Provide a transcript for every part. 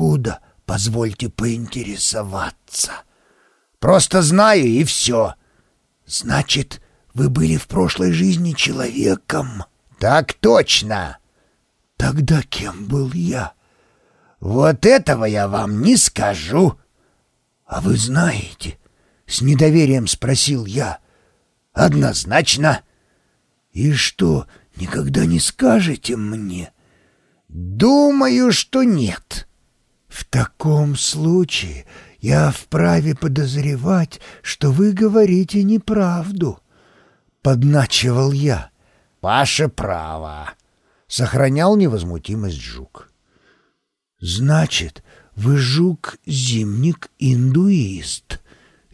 Откуда, позвольте поинтересоваться? Просто знаю, и все. Значит, вы были в прошлой жизни человеком? Так точно. Тогда кем был я? Вот этого я вам не скажу. А вы знаете? С недоверием спросил я. Однозначно. И что, никогда не скажете мне? Думаю, что нет. В таком случае я вправе подозревать, что вы говорите неправду. Подначивал я. Ваше право. Сохранял невозмутимость жук. Значит, вы жук-зимник-индуист,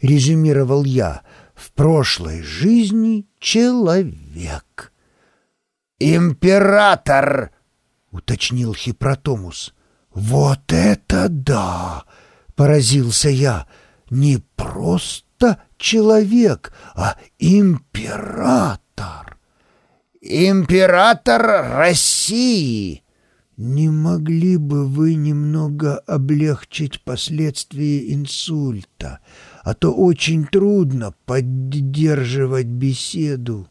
резюмировал я, в прошлой жизни человек. «Император!» — уточнил Хипротомус. «Вот это да!» — поразился я. «Не просто человек, а император!» «Император России!» «Не могли бы вы немного облегчить последствия инсульта, а то очень трудно поддерживать беседу».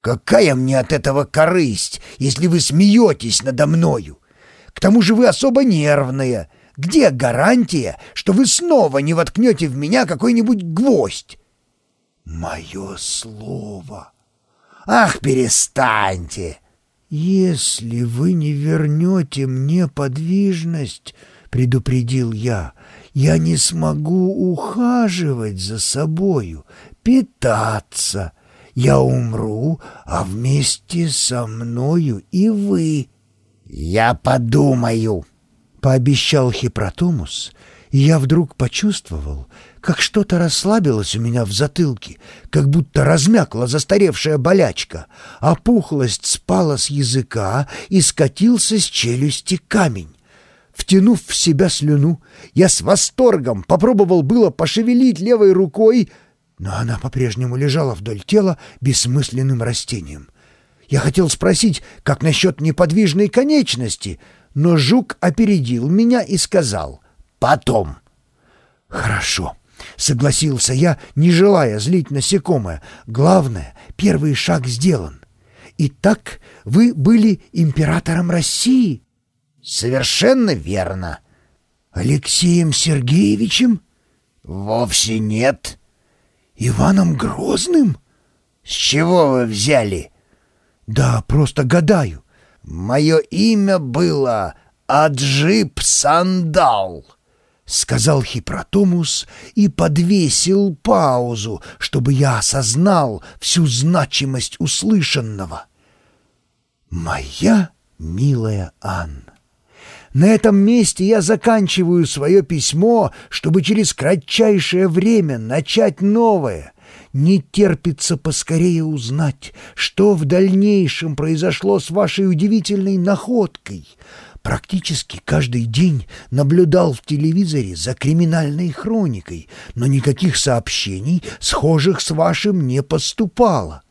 «Какая мне от этого корысть, если вы смеетесь надо мною? К тому же вы особо нервная. Где гарантия, что вы снова не воткнете в меня какой-нибудь гвоздь?» «Мое слово!» «Ах, перестаньте!» «Если вы не вернете мне подвижность, — предупредил я, — я не смогу ухаживать за собою, питаться. Я умру, а вместе со мною и вы». «Я подумаю», — пообещал Хипротомус, и я вдруг почувствовал, как что-то расслабилось у меня в затылке, как будто размякла застаревшая болячка, а пухлость спала с языка и скатился с челюсти камень. Втянув в себя слюну, я с восторгом попробовал было пошевелить левой рукой, но она по-прежнему лежала вдоль тела бессмысленным растением. Я хотел спросить, как насчет неподвижной конечности, но жук опередил меня и сказал «потом». «Хорошо». — согласился я, не желая злить насекомое. «Главное, первый шаг сделан. Итак, вы были императором России?» «Совершенно верно». «Алексеем Сергеевичем?» «Вовсе нет». «Иваном Грозным?» «С чего вы взяли?» «Да, просто гадаю». «Мое имя было Аджип Сандал». — сказал Хипротомус и подвесил паузу, чтобы я осознал всю значимость услышанного. «Моя милая Анна, на этом месте я заканчиваю свое письмо, чтобы через кратчайшее время начать новое. Не терпится поскорее узнать, что в дальнейшем произошло с вашей удивительной находкой — Практически каждый день наблюдал в телевизоре за криминальной хроникой, но никаких сообщений, схожих с вашим, не поступало.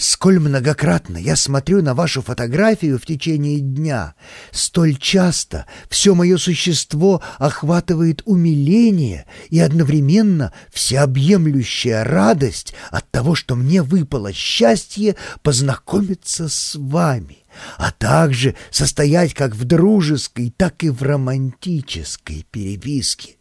Сколь многократно я смотрю на вашу фотографию в течение дня, столь часто все мое существо охватывает умиление и одновременно всеобъемлющая радость от того, что мне выпало счастье познакомиться с вами а также состоять как в дружеской, так и в романтической переписке.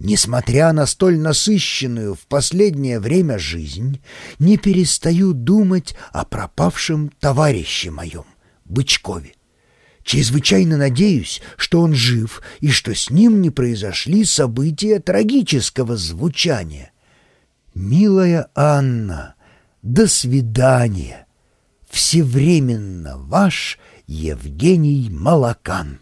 Несмотря на столь насыщенную в последнее время жизнь, не перестаю думать о пропавшем товарище моем, Бычкове. Чрезвычайно надеюсь, что он жив и что с ним не произошли события трагического звучания. Милая Анна, до свидания. Всевременно ваш Евгений Малакан.